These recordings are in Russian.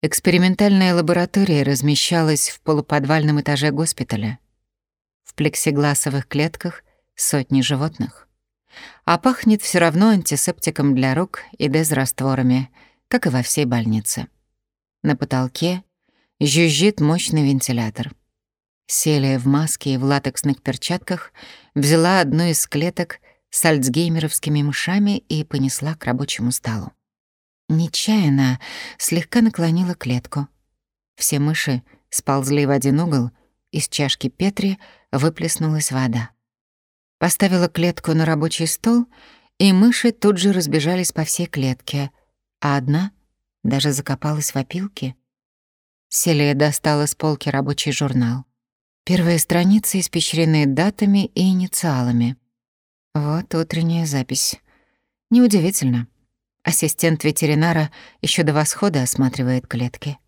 Экспериментальная лаборатория размещалась в полуподвальном этаже госпиталя. В плексигласовых клетках сотни животных. А пахнет все равно антисептиком для рук и дезрастворами, как и во всей больнице. На потолке жужжит мощный вентилятор. Селия в маске и в латексных перчатках взяла одну из клеток с альцгеймеровскими мышами и понесла к рабочему столу. Нечаянно слегка наклонила клетку. Все мыши сползли в один угол, из чашки Петри выплеснулась вода. Поставила клетку на рабочий стол, и мыши тут же разбежались по всей клетке, а одна даже закопалась в опилке. Селия достала с полки рабочий журнал. Первые страницы испещрены датами и инициалами. Вот утренняя запись. Неудивительно. Ассистент ветеринара еще до восхода осматривает клетки.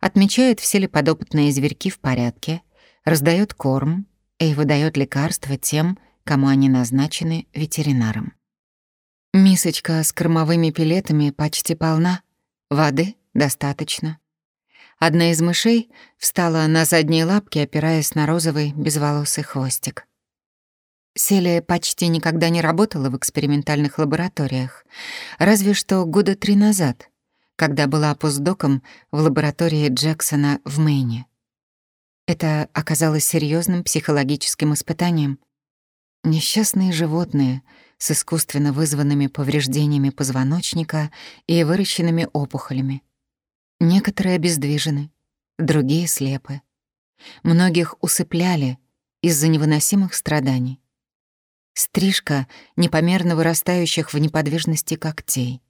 Отмечает, все ли подопытные зверьки в порядке, раздает корм и выдает лекарства тем, кому они назначены ветеринаром. Мисочка с кормовыми пилетами почти полна, воды достаточно. Одна из мышей встала на задние лапки, опираясь на розовый безволосый хвостик. Селия почти никогда не работала в экспериментальных лабораториях, разве что года три назад, когда была постдоком в лаборатории Джексона в Мэйне. Это оказалось серьезным психологическим испытанием. Несчастные животные с искусственно вызванными повреждениями позвоночника и выращенными опухолями. Некоторые обездвижены, другие слепы. Многих усыпляли из-за невыносимых страданий. Стрижка непомерно вырастающих в неподвижности когтей.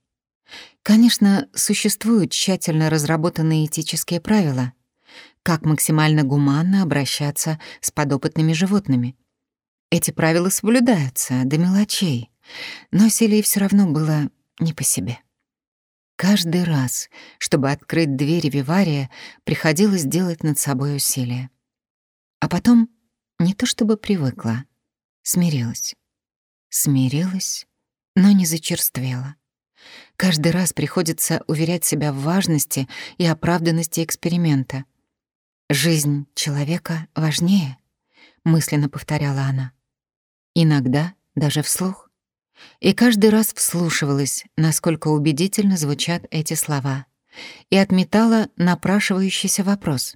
Конечно, существуют тщательно разработанные этические правила, как максимально гуманно обращаться с подопытными животными. Эти правила соблюдаются до мелочей, но Селии все равно было не по себе. Каждый раз, чтобы открыть двери вивария, приходилось делать над собой усилия. А потом не то чтобы привыкла, Смирилась. Смирилась, но не зачерствела. Каждый раз приходится уверять себя в важности и оправданности эксперимента. «Жизнь человека важнее», — мысленно повторяла она. Иногда даже вслух. И каждый раз вслушивалась, насколько убедительно звучат эти слова, и отметала напрашивающийся вопрос.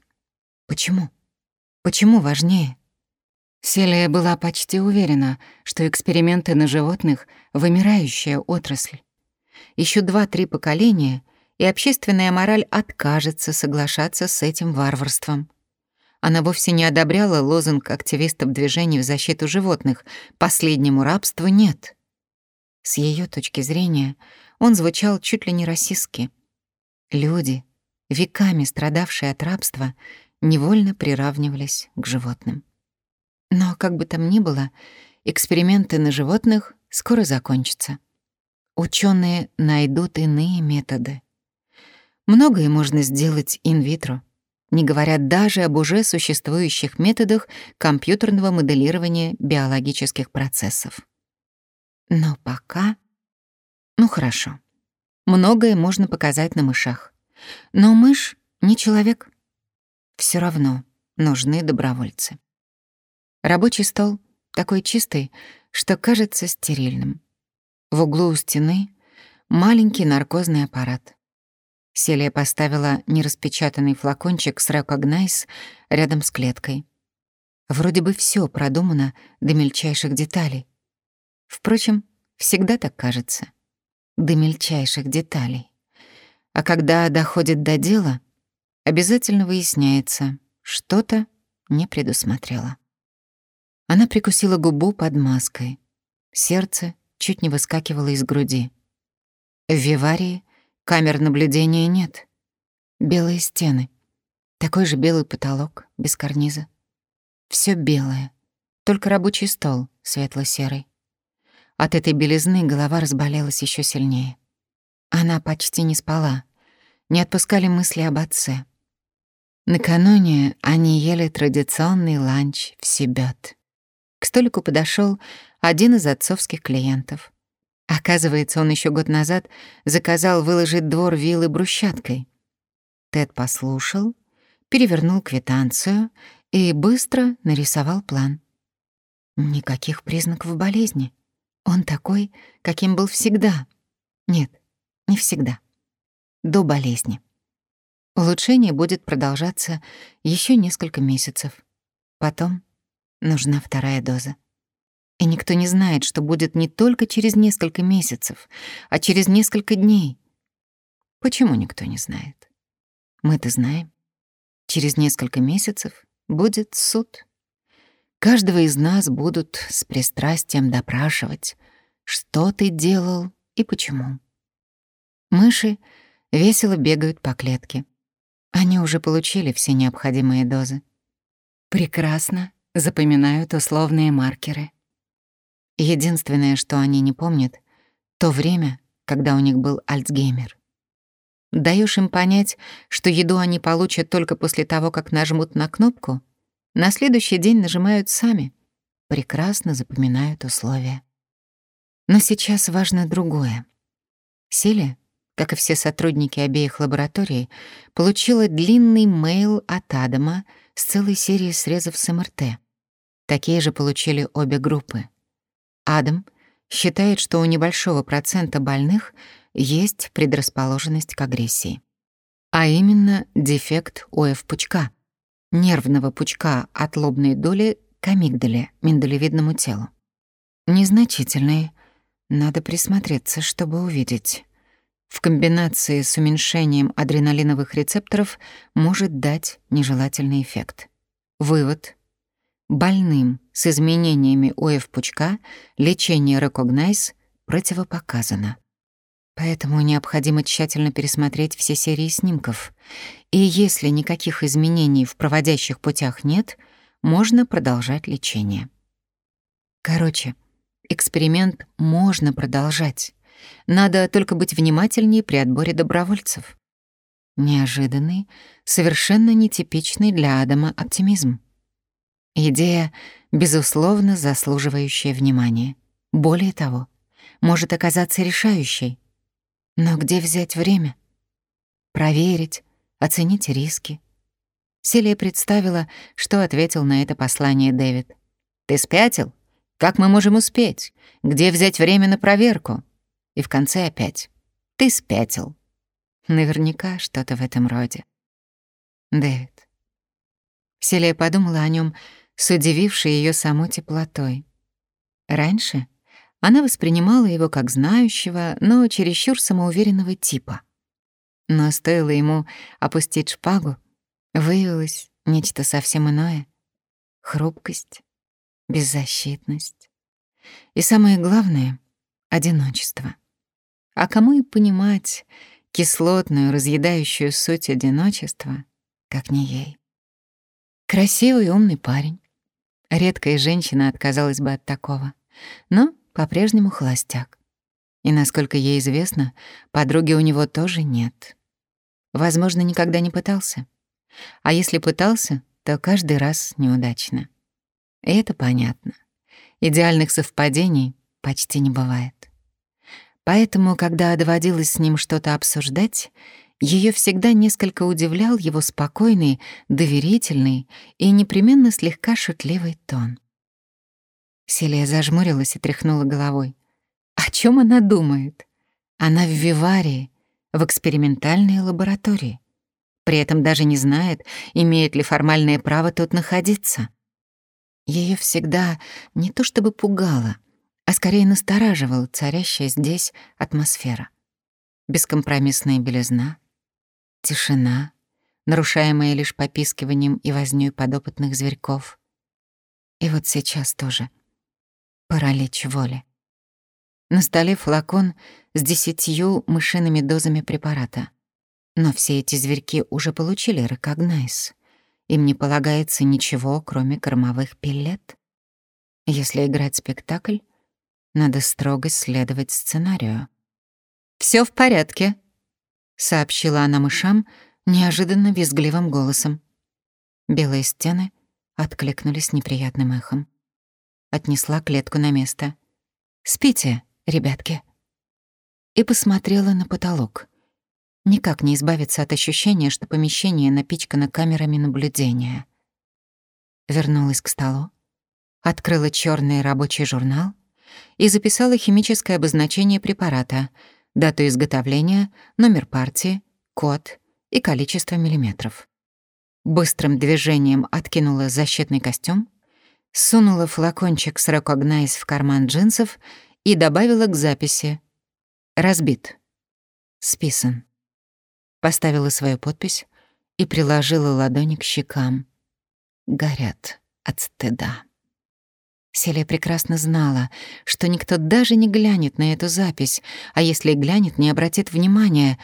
«Почему? Почему важнее?» Селия была почти уверена, что эксперименты на животных — вымирающая отрасль. Еще два-три поколения, и общественная мораль откажется соглашаться с этим варварством. Она вовсе не одобряла лозунг активистов движения в защиту животных «последнему рабству нет». С ее точки зрения он звучал чуть ли не расистски. Люди, веками страдавшие от рабства, невольно приравнивались к животным. Но, как бы там ни было, эксперименты на животных скоро закончатся. Ученые найдут иные методы. Многое можно сделать инвитро, не говоря даже об уже существующих методах компьютерного моделирования биологических процессов. Но пока... Ну хорошо. Многое можно показать на мышах. Но мышь не человек. Все равно нужны добровольцы. Рабочий стол такой чистый, что кажется стерильным. В углу у стены маленький наркозный аппарат. Селия поставила нераспечатанный флакончик с Recognize рядом с клеткой. Вроде бы все продумано до мельчайших деталей. Впрочем, всегда так кажется. До мельчайших деталей. А когда доходит до дела, обязательно выясняется, что-то не предусмотрела. Она прикусила губу под маской. Сердце чуть не выскакивало из груди. В виварии камер наблюдения нет. Белые стены. Такой же белый потолок, без карниза. Все белое. Только рабочий стол светло-серый. От этой белизны голова разболелась еще сильнее. Она почти не спала. Не отпускали мысли об отце. Накануне они ели традиционный ланч в Сибёт. К столику подошел один из отцовских клиентов. Оказывается, он еще год назад заказал выложить двор виллы брусчаткой. Тед послушал, перевернул квитанцию и быстро нарисовал план. Никаких признаков болезни. Он такой, каким был всегда. Нет, не всегда. До болезни. Улучшение будет продолжаться еще несколько месяцев. Потом нужна вторая доза. И никто не знает, что будет не только через несколько месяцев, а через несколько дней. Почему никто не знает? Мы-то знаем. Через несколько месяцев будет суд. Каждого из нас будут с пристрастием допрашивать, что ты делал и почему. Мыши весело бегают по клетке. Они уже получили все необходимые дозы. Прекрасно запоминают условные маркеры. Единственное, что они не помнят, то время, когда у них был Альцгеймер. Даешь им понять, что еду они получат только после того, как нажмут на кнопку, на следующий день нажимают сами, прекрасно запоминают условия. Но сейчас важно другое. Силе как и все сотрудники обеих лабораторий, получила длинный мейл от Адама с целой серией срезов с МРТ. Такие же получили обе группы. Адам считает, что у небольшого процента больных есть предрасположенность к агрессии. А именно дефект ОФ-пучка, нервного пучка от лобной доли к амигдале, миндалевидному телу. Незначительные, надо присмотреться, чтобы увидеть в комбинации с уменьшением адреналиновых рецепторов может дать нежелательный эффект. Вывод. Больным с изменениями ОФ-пучка лечение Recognize противопоказано. Поэтому необходимо тщательно пересмотреть все серии снимков. И если никаких изменений в проводящих путях нет, можно продолжать лечение. Короче, эксперимент можно продолжать. Надо только быть внимательнее при отборе добровольцев. Неожиданный, совершенно нетипичный для Адама оптимизм. Идея, безусловно, заслуживающая внимания. Более того, может оказаться решающей. Но где взять время? Проверить, оценить риски. Селия представила, что ответил на это послание Дэвид. «Ты спятил? Как мы можем успеть? Где взять время на проверку? И в конце опять. «Ты спятил». Наверняка что-то в этом роде. Дэвид. Селия подумала о нем с удивившей ее саму теплотой. Раньше она воспринимала его как знающего, но чересчур самоуверенного типа. Но стоило ему опустить шпагу, выявилось нечто совсем иное — хрупкость, беззащитность и, самое главное — одиночество. А кому и понимать кислотную, разъедающую суть одиночества, как не ей. Красивый умный парень. Редкая женщина отказалась бы от такого. Но по-прежнему холостяк. И, насколько ей известно, подруги у него тоже нет. Возможно, никогда не пытался. А если пытался, то каждый раз неудачно. И это понятно. Идеальных совпадений почти не бывает. Поэтому, когда доводилось с ним что-то обсуждать, ее всегда несколько удивлял его спокойный, доверительный и непременно слегка шутливый тон. Селия зажмурилась и тряхнула головой. О чем она думает? Она в Виварии, в экспериментальной лаборатории. При этом даже не знает, имеет ли формальное право тут находиться. Ее всегда не то чтобы пугало — а скорее настораживала царящая здесь атмосфера. Бескомпромиссная белизна, тишина, нарушаемая лишь попискиванием и вознёй подопытных зверьков. И вот сейчас тоже паралич воли. На столе флакон с десятью мышиными дозами препарата. Но все эти зверьки уже получили рекогнайз. Им не полагается ничего, кроме кормовых пилет. Если играть спектакль, надо строго следовать сценарию. Все в порядке», — сообщила она мышам неожиданно визгливым голосом. Белые стены откликнулись неприятным эхом. Отнесла клетку на место. «Спите, ребятки». И посмотрела на потолок. Никак не избавиться от ощущения, что помещение напичкано камерами наблюдения. Вернулась к столу, открыла черный рабочий журнал и записала химическое обозначение препарата, дату изготовления, номер партии, код и количество миллиметров. Быстрым движением откинула защитный костюм, сунула флакончик с Recognize в карман джинсов и добавила к записи «Разбит. Списан». Поставила свою подпись и приложила ладони к щекам. Горят от стыда. Селия прекрасно знала, что никто даже не глянет на эту запись, а если и глянет, не обратит внимания.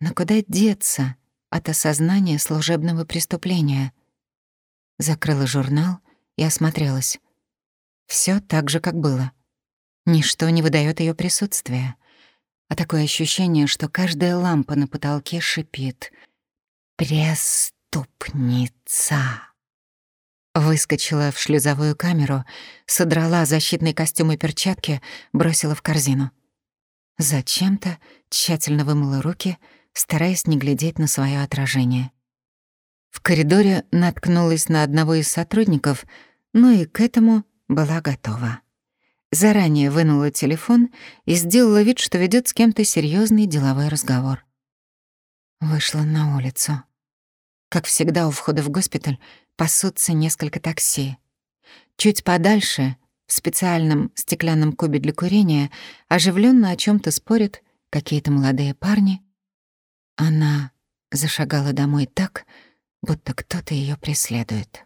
Но куда деться от осознания служебного преступления? Закрыла журнал и осмотрелась. Все так же, как было. Ничто не выдает ее присутствия. А такое ощущение, что каждая лампа на потолке шипит. «Преступница!» Выскочила в шлюзовую камеру, содрала защитный костюм и перчатки, бросила в корзину. Зачем-то тщательно вымыла руки, стараясь не глядеть на свое отражение. В коридоре наткнулась на одного из сотрудников, но и к этому была готова. Заранее вынула телефон и сделала вид, что ведет с кем-то серьезный деловой разговор. Вышла на улицу. Как всегда, у входа в госпиталь пасутся несколько такси. Чуть подальше, в специальном стеклянном кубе для курения, оживленно о чем то спорят какие-то молодые парни. Она зашагала домой так, будто кто-то ее преследует.